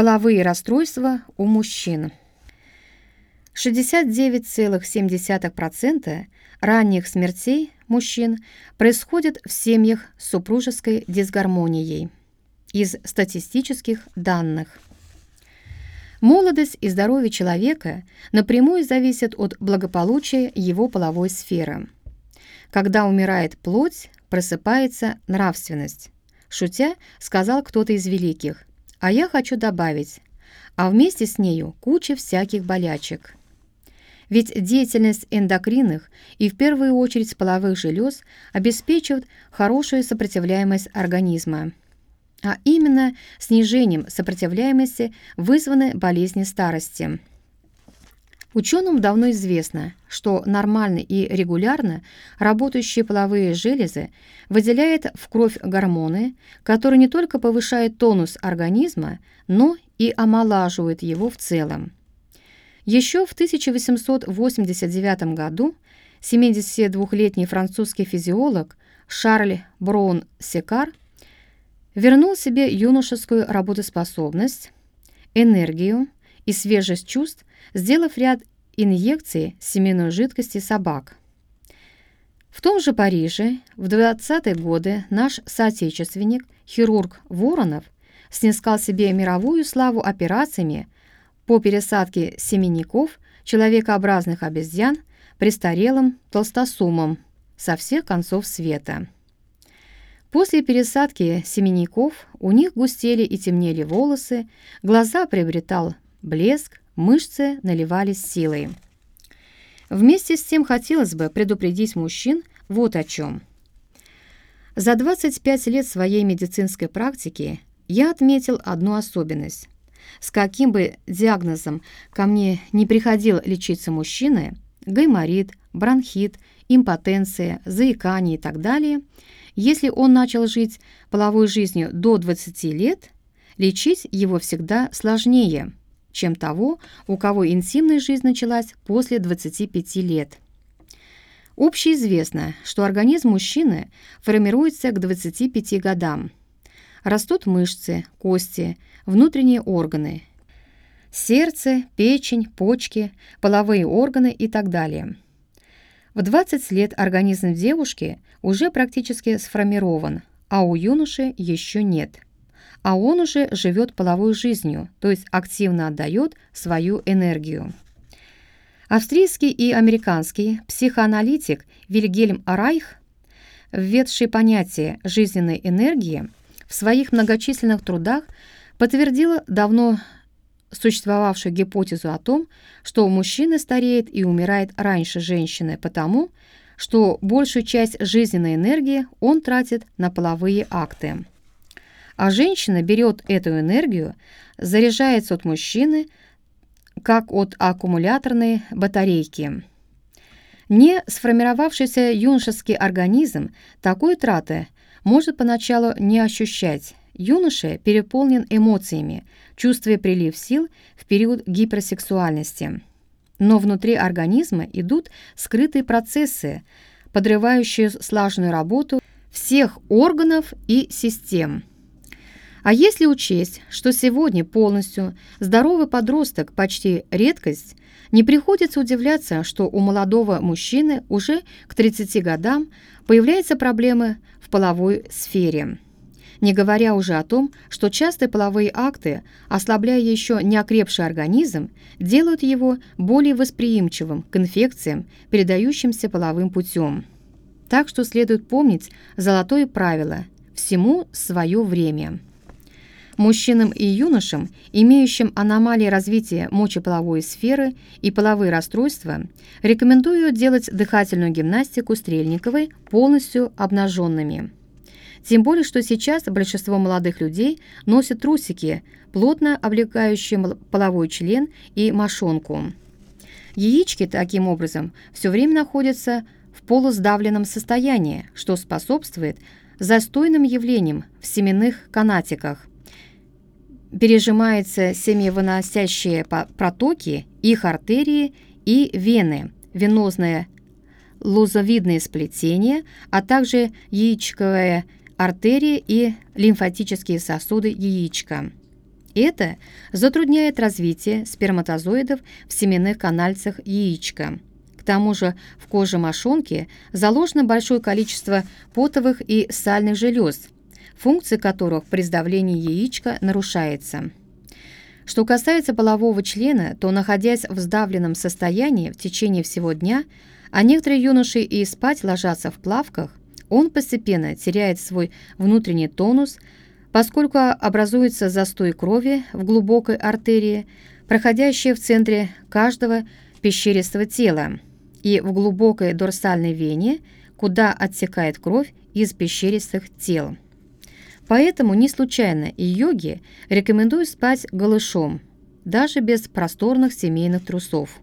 Половые расстройства у мужчин. 69,7% ранних смертей мужчин происходят в семьях с супружеской дисгармонией из статистических данных. Молодость и здоровье человека напрямую зависят от благополучия его половой сферы. Когда умирает плоть, просыпается нравственность. Шутя, сказал кто-то из великих, а я хочу добавить, а вместе с нею куча всяких болячек. Ведь деятельность эндокринных и в первую очередь половых желез обеспечивает хорошую сопротивляемость организма – а именно снижением сопротивляемости вызваны болезни старости. Ученым давно известно, что нормально и регулярно работающие половые железы выделяют в кровь гормоны, которые не только повышают тонус организма, но и омолаживают его в целом. Еще в 1889 году 72-летний французский физиолог Шарль Броун-Секар вернул себе юношескую работоспособность, энергию и свежесть чувств, сделав ряд инъекций семенной жидкости собак. В том же Париже в 20-е годы наш соотечественник, хирург Воронов, снискал себе мировую славу операциями по пересадке семенников человекообразных обезьян престарелым толстосумом со всех концов света. После пересадки семенников у них густели и темнели волосы, глаза приобретал блеск, мышцы наливались силой. Вместе с тем хотелось бы предупредить мужчин вот о чем. За 25 лет своей медицинской практики я отметил одну особенность. С каким бы диагнозом ко мне не приходил лечиться мужчина, гайморит, бронхит, импотенция, заикание и так далее – если он начал жить половой жизнью до 20 лет, лечить его всегда сложнее, чем того, у кого интимная жизнь началась после 25 лет. Общеизвестно, что организм мужчины формируется к 25 годам. Растут мышцы, кости, внутренние органы, сердце, печень, почки, половые органы и так далее – в 20 лет организм девушки уже практически сформирован, а у юноши еще нет. А он уже живет половой жизнью, то есть активно отдает свою энергию. Австрийский и американский психоаналитик Вильгельм Райх, введший понятие жизненной энергии, в своих многочисленных трудах подтвердил давно существовавшую гипотезу о том, что мужчина стареет и умирает раньше женщины потому, что большую часть жизненной энергии он тратит на половые акты. А женщина берет эту энергию, заряжается от мужчины, как от аккумуляторной батарейки. Не сформировавшийся юношеский организм такой траты может поначалу не ощущать, Юноша переполнен эмоциями, чувствуя прилив сил в период гиперсексуальности. Но внутри организма идут скрытые процессы, подрывающие слаженную работу всех органов и систем. А если учесть, что сегодня полностью здоровый подросток почти редкость, не приходится удивляться, что у молодого мужчины уже к 30 годам появляются проблемы в половой сфере не говоря уже о том, что частые половые акты, ослабляя еще не окрепший организм, делают его более восприимчивым к инфекциям, передающимся половым путем. Так что следует помнить золотое правило «всему свое время». Мужчинам и юношам, имеющим аномалии развития мочеполовой сферы и половые расстройства, рекомендую делать дыхательную гимнастику Стрельниковой полностью обнаженными. Тем более, что сейчас большинство молодых людей носят трусики, плотно облегающие половой член и мошонку. Яички таким образом все время находятся в полусдавленном состоянии, что способствует застойным явлениям в семенных канатиках. Пережимаются семявыносящие протоки, их артерии и вены, венозное лозовидное сплетение, а также яичковое артерии и лимфатические сосуды яичка. Это затрудняет развитие сперматозоидов в семенных канальцах яичка. К тому же в коже мошонки заложено большое количество потовых и сальных желез, функция которых при сдавлении яичка нарушается. Что касается полового члена, то, находясь в сдавленном состоянии в течение всего дня, а некоторые юноши и спать ложатся в плавках, он постепенно теряет свой внутренний тонус, поскольку образуется застой крови в глубокой артерии, проходящей в центре каждого пещеристого тела, и в глубокой дорсальной вене, куда оттекает кровь из пещеристых тел. Поэтому не случайно и йоги рекомендуют спать голышом, даже без просторных семейных трусов.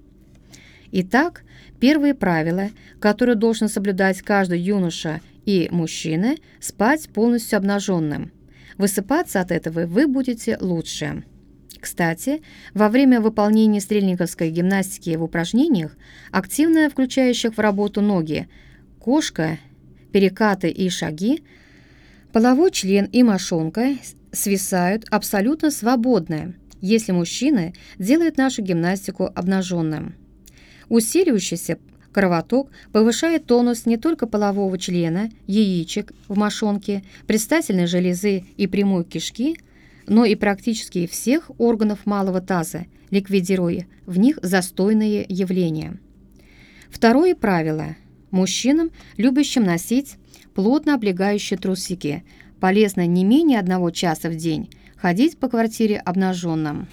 Итак, первые правила, которые должен соблюдать каждый юноша и мужчина – спать полностью обнаженным. Высыпаться от этого вы будете лучше. Кстати, во время выполнения стрельниковской гимнастики в упражнениях, активно включающих в работу ноги, кошка, перекаты и шаги – Половой член и мошонка свисают абсолютно свободно, если мужчина делает нашу гимнастику обнаженным. Усиливающийся кровоток повышает тонус не только полового члена, яичек в мошонке, предстательной железы и прямой кишки, но и практически всех органов малого таза, ликвидируя в них застойные явления. Второе правило. Мужчинам, любящим носить плотно облегающие трусики. Полезно не менее одного часа в день ходить по квартире обнаженным.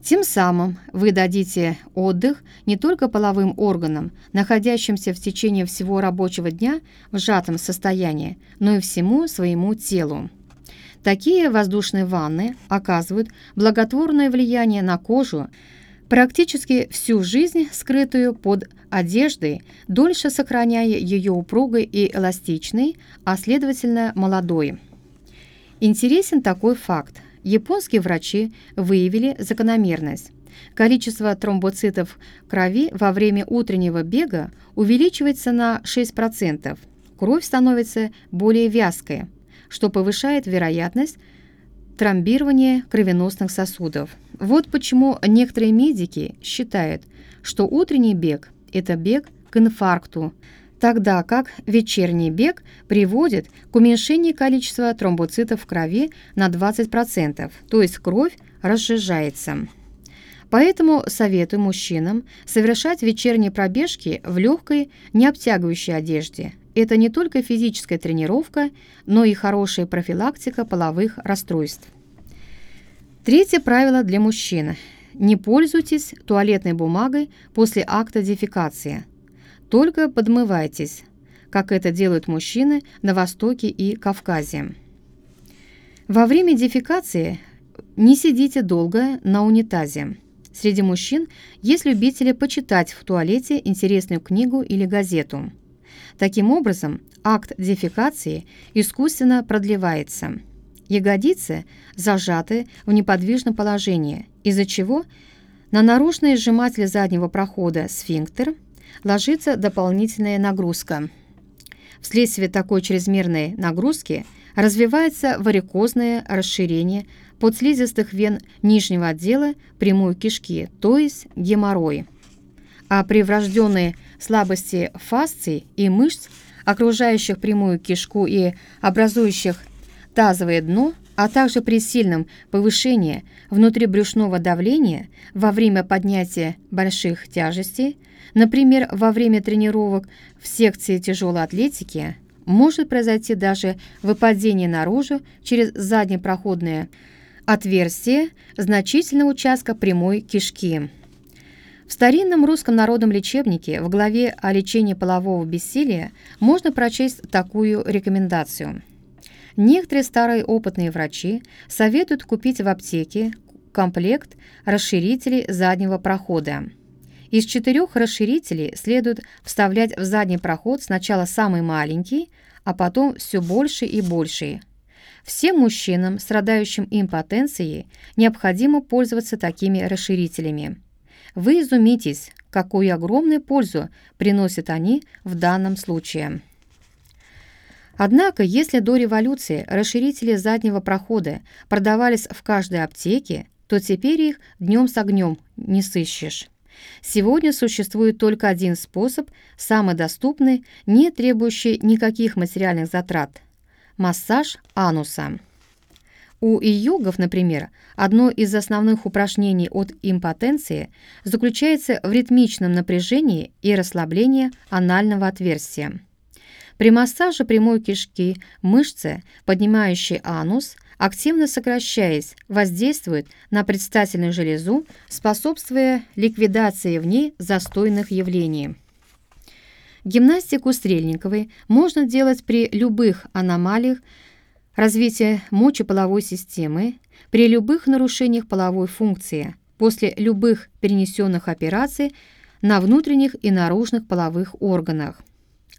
Тем самым вы дадите отдых не только половым органам, находящимся в течение всего рабочего дня в сжатом состоянии, но и всему своему телу. Такие воздушные ванны оказывают благотворное влияние на кожу, практически всю жизнь скрытую под одеждой, дольше сохраняя ее упругой и эластичной, а следовательно молодой. Интересен такой факт. Японские врачи выявили закономерность. Количество тромбоцитов крови во время утреннего бега увеличивается на 6%. Кровь становится более вязкой, что повышает вероятность тромбирования кровеносных сосудов. Вот почему некоторые медики считают, что утренний бег – это бег к инфаркту, тогда как вечерний бег приводит к уменьшению количества тромбоцитов в крови на 20%, то есть кровь разжижается. Поэтому советую мужчинам совершать вечерние пробежки в легкой, не обтягивающей одежде. Это не только физическая тренировка, но и хорошая профилактика половых расстройств. Третье правило для мужчин. Не пользуйтесь туалетной бумагой после акта дефекации. Только подмывайтесь, как это делают мужчины на Востоке и Кавказе. Во время дефекации не сидите долго на унитазе. Среди мужчин есть любители почитать в туалете интересную книгу или газету. Таким образом, акт дефекации искусственно продлевается – Ягодицы зажаты в неподвижном положении, из-за чего на наружный сжиматель заднего прохода сфинктер ложится дополнительная нагрузка. Вследствие такой чрезмерной нагрузки развивается варикозное расширение подслизистых вен нижнего отдела прямой кишки, то есть геморрой. А при врожденной слабости фасций и мышц, окружающих прямую кишку и образующих тазовое дно, а также при сильном повышении внутрибрюшного давления во время поднятия больших тяжестей, например, во время тренировок в секции тяжелой атлетики, может произойти даже выпадение наружу через заднепроходное отверстие значительного участка прямой кишки. В старинном русском народном лечебнике в главе о лечении полового бессилия можно прочесть такую рекомендацию – Некоторые старые опытные врачи советуют купить в аптеке комплект расширителей заднего прохода. Из четырех расширителей следует вставлять в задний проход сначала самый маленький, а потом все больше и больше. Всем мужчинам, страдающим импотенцией, необходимо пользоваться такими расширителями. Вы изумитесь, какую огромную пользу приносят они в данном случае. Однако, если до революции расширители заднего прохода продавались в каждой аптеке, то теперь их днем с огнем не сыщешь. Сегодня существует только один способ, самый доступный, не требующий никаких материальных затрат – массаж ануса. У йогов, например, одно из основных упражнений от импотенции заключается в ритмичном напряжении и расслаблении анального отверстия. При массаже прямой кишки мышцы, поднимающие анус, активно сокращаясь, воздействуют на предстательную железу, способствуя ликвидации в ней застойных явлений. Гимнастику Стрельниковой можно делать при любых аномалиях развития мочеполовой системы, при любых нарушениях половой функции, после любых перенесенных операций на внутренних и наружных половых органах.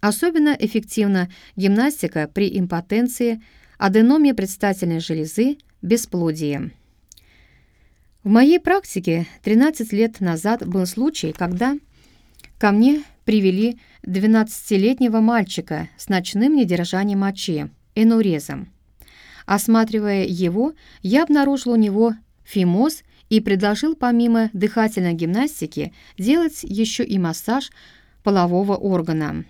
Особенно эффективна гимнастика при импотенции, аденоме предстательной железы, бесплодии. В моей практике 13 лет назад был случай, когда ко мне привели 12-летнего мальчика с ночным недержанием мочи, энурезом. Осматривая его, я обнаружил у него фимоз и предложил помимо дыхательной гимнастики делать еще и массаж полового органа.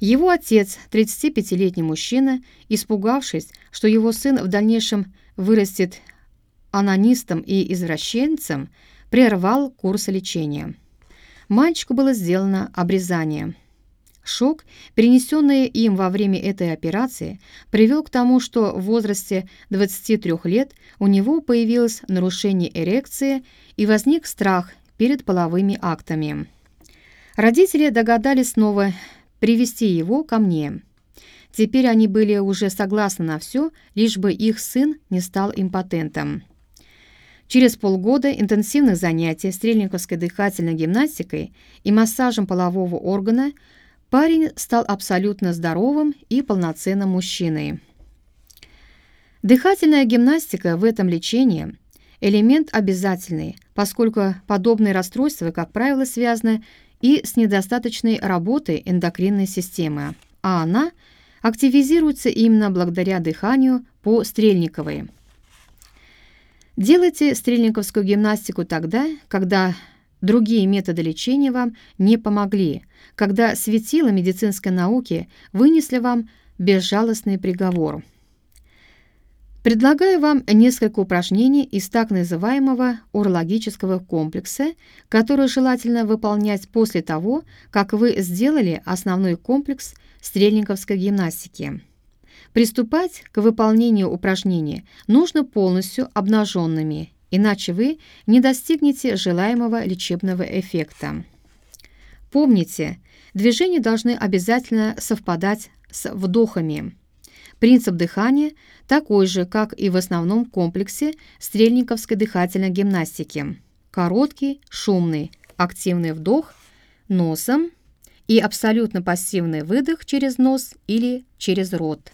Его отец, 35-летний мужчина, испугавшись, что его сын в дальнейшем вырастет анонистом и извращенцем, прервал курс лечения. Мальчику было сделано обрезание. Шок, перенесенный им во время этой операции, привел к тому, что в возрасте 23 лет у него появилось нарушение эрекции и возник страх перед половыми актами. Родители догадались снова привести его ко мне. Теперь они были уже согласны на все, лишь бы их сын не стал импотентом. Через полгода интенсивных занятий стрельниковской дыхательной гимнастикой и массажем полового органа парень стал абсолютно здоровым и полноценным мужчиной. Дыхательная гимнастика в этом лечении – элемент обязательный, поскольку подобные расстройства, как правило, связаны и с недостаточной работой эндокринной системы, а она активизируется именно благодаря дыханию по Стрельниковой. Делайте стрельниковскую гимнастику тогда, когда другие методы лечения вам не помогли, когда светило медицинской науки вынесли вам безжалостный приговор – Предлагаю вам несколько упражнений из так называемого урологического комплекса, которые желательно выполнять после того, как вы сделали основной комплекс стрельниковской гимнастики. Приступать к выполнению упражнений нужно полностью обнаженными, иначе вы не достигнете желаемого лечебного эффекта. Помните, движения должны обязательно совпадать с вдохами. Принцип дыхания такой же, как и в основном комплексе стрельниковской дыхательной гимнастики. Короткий, шумный, активный вдох носом и абсолютно пассивный выдох через нос или через рот.